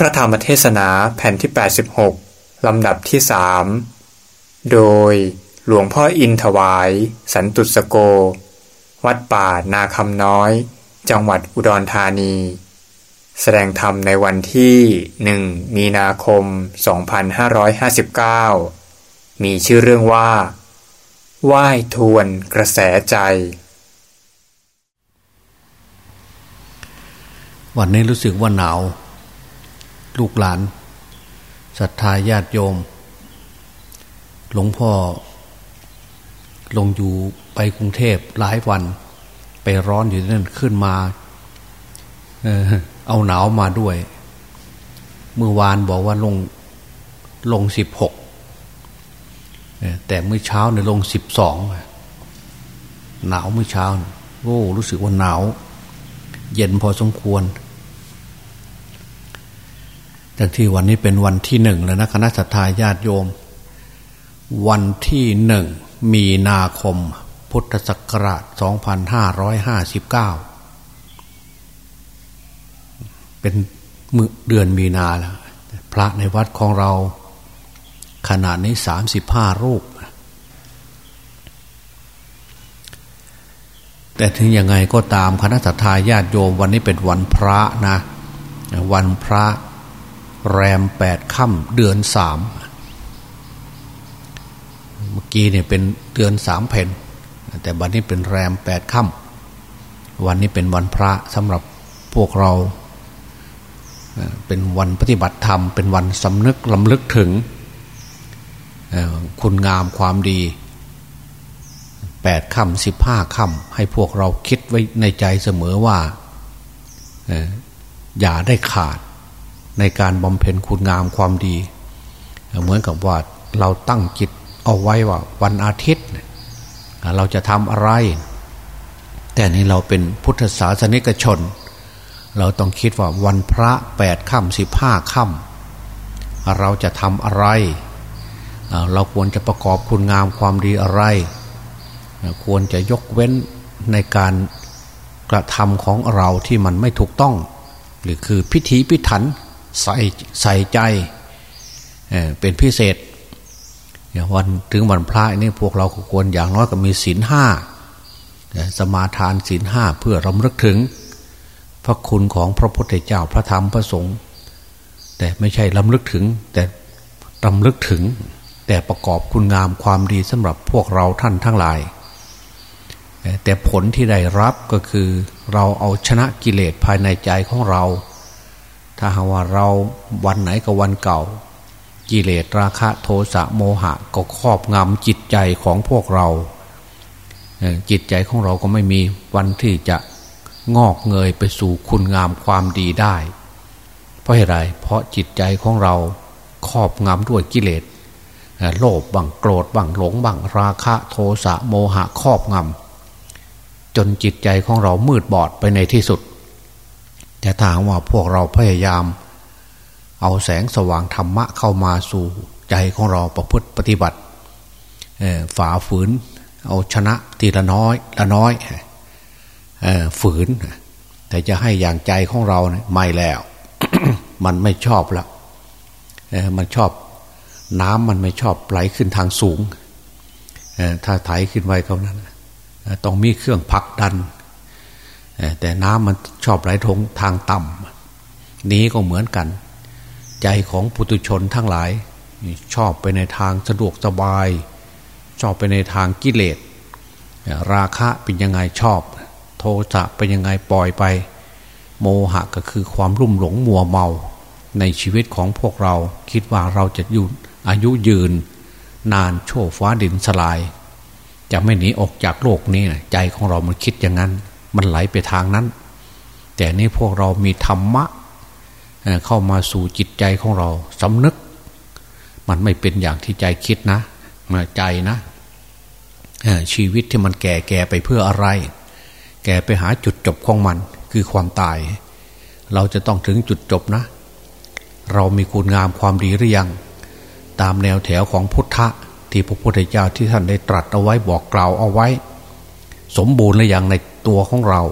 พระธรรมเทศนาแผ่นที่ 86 ลำดับที่สโดยหลวงพ่ออินถวาย สันตุสโก วัดป่านาคำน้อย จังหวัดอุดรธานี แสดงธรรมในวันที่หนึ่งมีนาคม 2559 มีชื่อเรื่องว่าว่ายทวนกระแสใจ วันนี้รู้สึกว่าหนาว ลูกหลานศรัทธาญาติโยม หลวงพ่อ ลงอยู่ไปกรุงเทพหลายวัน ไปร้อนอยู่นั่นขึ้นมาเออเอาหนาวมาด้วย เมื่อวานบอกว่าลงลงสิบหกแต่เมื่อเช้าเนี่ยลงสิบสองหนาวเมื่อเช้าโอ้รู้สึกว่าหนาว เย็นพอสมควร แต่ที่วันนี้เป็นวันที่หนึ่งแล้วนะคณะสัตยาญาติโยม วันที่หนึ่งมีนาคม พุทธศักราช 2559 เป็นมือเดือนมีนาแล้ว พระในวัดของเรา ขนาดนี้สามสิบห้ารูป แต่ถึงยังไงก็ตามคณะสัตยาญาติโยม วันนี้เป็นวันพระนะ วันพระ แรมแปดค่ำเดือนสามเมื่อกี้เนี่ยเป็นเดือนสามเพนแต่วันนี้เป็นแรมแปดค่ำวันนี้เป็นวันพระสำหรับพวกเรา เป็นวันปฏิบัติธรรม เป็นวันสำนึกลำลึกถึงคุณงามความดีแปดค่ำสิบห้าค่ำให้พวกเราคิดไว้ในใจเสมอว่าอย่าได้ขาด ในการบำเพ็ญคุณงามความดี เหมือนกับว่าเราตั้งจิตเอาไว้ว่าวันอาทิตย์ เราจะทำอะไร แต่นี้เราเป็นพุทธศาสนิกชน เราต้องคิดว่าวันพระแปดค่ำสิบห้าค่ำเราจะทำอะไร เราควรจะประกอบคุณงามความดีอะไร ควรจะยกเว้นในการกระทำของเราที่มันไม่ถูกต้อง หรือคือพิธีพิถัน ใส่ใส่ใจเป็นพิเศษวันถึงวันพระนี่พวกเราควรอย่างน้อยก็มีศีลห้าสมาทานศีลห้าเพื่อรำลึกถึง พระคุณของพระพุทธเจ้าพระธรรมพระสงฆ์แต่ไม่ใช่ลำลึกถึง แต่รำลึกถึง แต่ประกอบคุณงามความดีสำหรับพวกเราท่านทั้งหลาย แต่ผลที่ได้รับก็คือเราเอาชนะกิเลสภายในใจของเรา ถ้าหาว่าเราวันไหนกับวันเก่า กิเลสราคะโทสะโมหะก็ครอบงำจิตใจของพวกเรา จิตใจของเราก็ไม่มีวันที่จะงอกเงยไปสู่คุณงามความดีได้ เพราะอะไร เพราะจิตใจของเราครอบงำด้วยกิเลสโลภบังโกรธบังหลงบังราคะโทสะโมหะครอบงำจนจิตใจของเรามืดบอดไปในที่สุด แต่ถามว่าพวกเราพยายาม เอาแสงสว่างธรรมะเข้ามาสู่ใจของเราประพฤติปฏิบัติฝ่าฝืน เอาชนะทีละน้อยละน้อยฝืน แต่จะให้อย่างใจของเราเนี่ยไม่แล้ว มันไม่ชอบละมันชอบน้ำมันไม่ชอบไหลขึ้นทางสูงถ้าไถขึ้นไวเขานั้นต้องมีเครื่องพักดัน แต่น้ำมันชอบไหลทงทางต่ำนี้ก็เหมือนกัน ใจของปุตุชนทั้งหลาย ชอบไปในทางสะดวกสบาย ชอบไปในทางกิเลส ราคะเป็นยังไงชอบ โทสะเป็นยังไงปล่อยไป โมหะก็คือความรุ่มหลงมัวเมา ในชีวิตของพวกเราคิดว่าเราจะอยู่อายุยืน นานโชคฟ้าดินสลาย จะไม่หนีออกจากโลกนี้ใจของเรามันคิดอย่างนั้น มันไหลไปทางนั้น แต่นี่พวกเรามีธรรมะเข้ามาสู่จิตใจของเราสำนึก มันไม่เป็นอย่างที่ใจคิดนะมาใจนะชีวิตที่มันแก่แก่ไปเพื่ออะไร แก่ไปหาจุดจบของมันคือความตาย เราจะต้องถึงจุดจบนะ เรามีคุณงามความดีหรือยัง ตามแนวแถวของพุทธะที่พระพุทธเจ้าที่ท่านได้ตรัสเอาไว้บอกกล่าวเอาไว้ สมบูรณ์หรือยังใน ตัวของเรา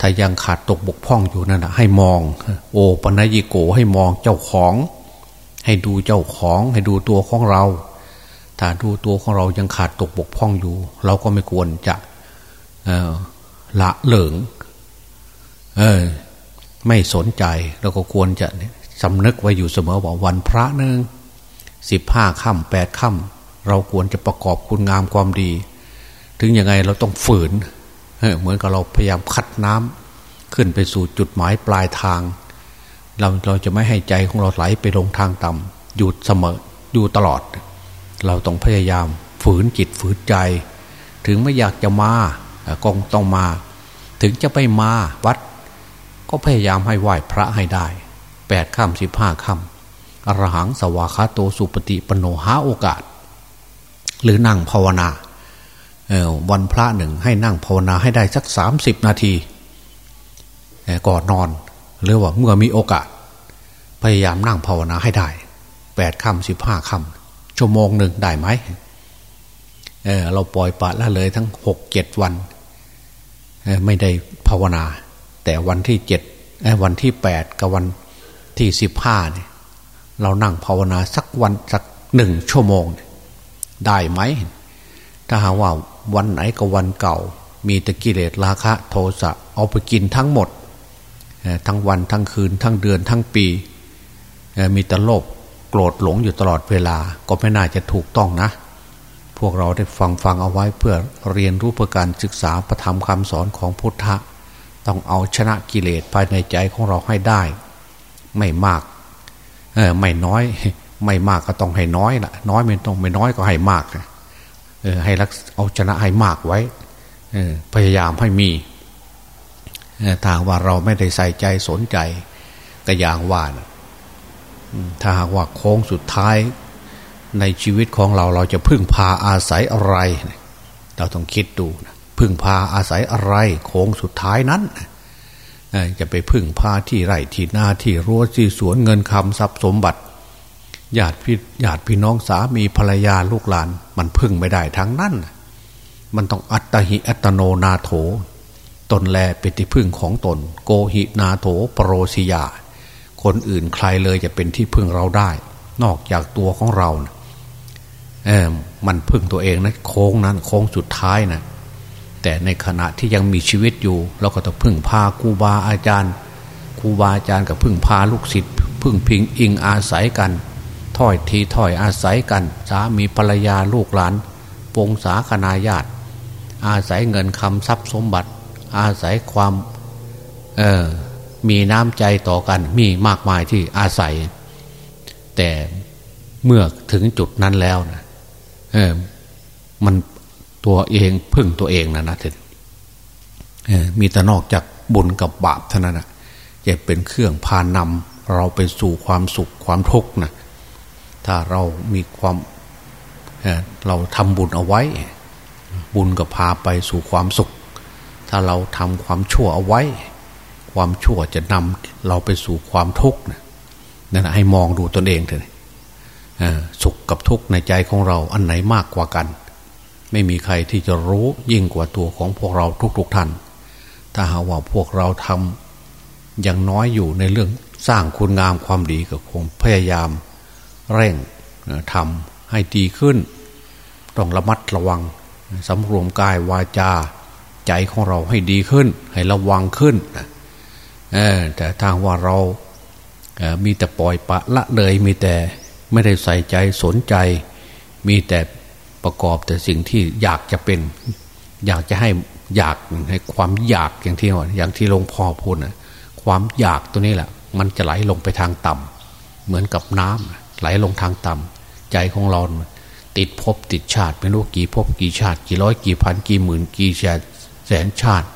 ถ้ายังขาดตกบกพร่องอยู่นั่นนะให้มอง โอปัญญิโกให้มองเจ้าของ ให้ดูเจ้าของ ให้ดูตัวของเรา ถ้าดูตัวของเรายังขาดตกบกพร่องอยู่ เราก็ไม่ควรจะละเหลิงเออไม่สนใจเราก็ควรจะสำนึกไว้อยู่เสมอว่าวันพระหนึ่งสิบห้าค่ำแปดค่ำเราควรจะประกอบคุณงามความดี ถึงยังไงเราต้องฝืน เหมือนกับเราพยายามคัดน้ำขึ้นไปสู่จุดหมายปลายทาง เราเราจะไม่ให้ใจของเราไหลไปลงทางต่ำหยุดเสมออยู่ตลอด เราต้องพยายามฝืนจิตฝืนใจ ถึงไม่อยากจะมาก็ต้องมา ถึงจะไปมาวัด ก็พยายามให้ไหว้พระให้ได้แปดค่ำสิบห้าค่ำอรหังสวาคาโตสุปฏิปโนหาโอกาส หรือนั่งภาวนา วันพระหนึ่งให้นั่งภาวนาให้ได้สักสามสิบนาทีก่อนนอน หรือว่าเมื่อมีโอกาส พยายามนั่งภาวนาให้ได้แปดค่ำสิบห้าค่ำชั่วโมงหนึ่งได้ไหมเเราปล่อยปะละเลยทั้งหกเจ็ดวันไม่ได้ภาวนา แต่วันที่เจ็ดวันที่แปดกับวันที่สิบห้าเนี่ยเรานั่งภาวนาสักวันสักหนึ่งชั่วโมง ได้ไหม ถ้าหาว่า วันไหนกับวันเก่า มีตะกิเลสราคะ โทสะเอาไปกินทั้งหมด ทั้งวันทั้งคืน ทั้งเดือนทั้งปี มีแต่โลภโกรธหลงอยู่ตลอดเวลาก็ไม่น่าจะถูกต้องนะ พวกเราได้ฟังฟังเอาไว้เพื่อเรียนรู้เพื่อการศึกษาประธรรมคำสอนของพุทธะ ต้องเอาชนะกิเลสภายในใจของเราให้ได้ ไม่มากไม่น้อย ไม่มากก็ต้องให้น้อยละน้อยไม่ต้องไม่น้อยก็ให้มากเออ ให้รักเอาชนะให้มากไว้อพยายามให้มีถ้าว่าเราไม่ได้ใส่ใจสนใจก็อย่างว่านะถ้าหากว่าโค้งสุดท้ายในชีวิตของเราเราจะพึ่งพาอาศัยอะไร เราต้องคิดดูนะพึ่งพาอาศัยอะไร โค้งสุดท้ายนั้นจะไปพึ่งพาที่ไร่ที่นาที่รั้วที่สวนเงินคำทรัพย์สมบัติ ญาติพี่ญาติพี่น้องสามีภรรยาลูกหลาน มันพึ่งไม่ได้ทั้งนั้นมันต้องอัตหิอัตโนนาโถ ตนแลเป็นที่พึ่งของตน โกหินาโถปรโรสิยา คนอื่นใครเลยจะเป็นที่พึ่งเราได้ นอกจากตัวของเรานะเออมันพึ่งตัวเองนะโค้งนั้น โค้งสุดท้ายนะแต่ในขณะที่ยังมีชีวิตอยู่ เราก็ต้องพึ่งพาครูบาอาจารย์ครูบาอาจารย์กับพึ่งพาลูกศิษย์พึ่งพิงอิงอาศัยกัน ถ้อยทีถ้อยอาศัยกัน สามีภรรยาลูกหลานปงสาคณาญาติ อาศัยเงินคำทรัพย์สมบัติ อาศัยความเออมีน้ำใจต่อกันมีมากมายที่อาศัย แต่เมื่อถึงจุดนั้นแล้วนะเออมันตัวเองพึ่งตัวเองนะนะถึงมีแต่นอกจากบุญกับบาปเท่านั้นนะจะเป็นเครื่องพานำเราไปสู่ความสุขความทุกข์นะ ถ้าเรามีความเราทำบุญเอาไว้ บุญก็พาไปสู่ความสุข ถ้าเราทำความชั่วเอาไว้ ความชั่วจะนำเราไปสู่ความทุกข์นั่นให้มองดูตนเองเถอะสุขกับทุกข์ในใจของเราอันไหนมากกว่ากัน ไม่มีใครที่จะรู้ยิ่งกว่าตัวของพวกเราทุกๆท่าน ถ้าหาว่าพวกเราทำอย่างน้อยอยู่ในเรื่องสร้างคุณงามความดีก็คงพยายาม เร่งทำให้ดีขึ้น ต้องระมัดระวังสำรวมกายวาจา ใจของเราให้ดีขึ้น ให้ระวังขึ้นแต่ทางว่าเรามีแต่ปล่อยปะละเลยมีแต่ไม่ได้ใส่ใจสนใจ มีแต่ประกอบแต่สิ่งที่อยากจะเป็น อยากจะให้อยากให้ความอยากอย่างที่อย่างที่หลวงพ่อพูดนะความอยากตัวนี้แหละ มันจะไหลลงไปทางต่ำเหมือนกับน้ำ ไหลลงทางต่ำใจของเรา ติดภพติดชาติไม่รู้กี่ภพกี่ชาติ กี่ร้อยกี่พันกี่หมื่นกี่แสนชาติ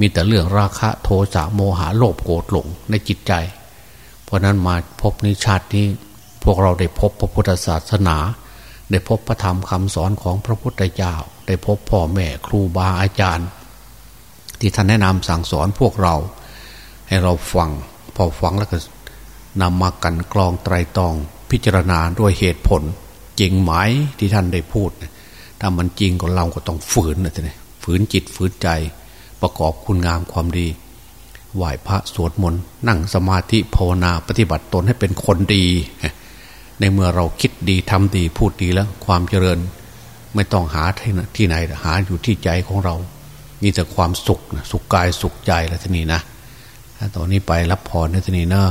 มีแต่เรื่องราคะโทสะโมหะโลภโกรธหลงในจิตใจ เพราะนั้นมาพบนี้ชาตินี้พวกเราได้พบพระพุทธศาสนา ได้พบพระธรรมคำสอนของพระพุทธเจ้า ได้พบพ่อแม่ครูบาอาจารย์ ที่ท่านแนะนำสั่งสอนพวกเรา ให้เราฟังพอฟังแล้วก็นำมากันกรองไตรตอง พิจารณาด้วยเหตุผล จริงไหมที่ท่านได้พูด ถ้ามันจริงก็เราก็ต้องฝืนนะท่านฝืนจิตฝืนใจประกอบคุณงามความดีไหว้พระสวดมนต์นั่งสมาธิภาวนาปฏิบัติตนให้เป็นคนดี ในเมื่อเราคิดดีทำดีพูดดีแล้ว ความเจริญ ไม่ต้องหาที่ไหนหาอยู่ที่ใจของเรามีแต่ความสุขสุขกายสุขใจแล้วทีนี้นะตอนนี้ไปรับพรในทีนี้เนอะ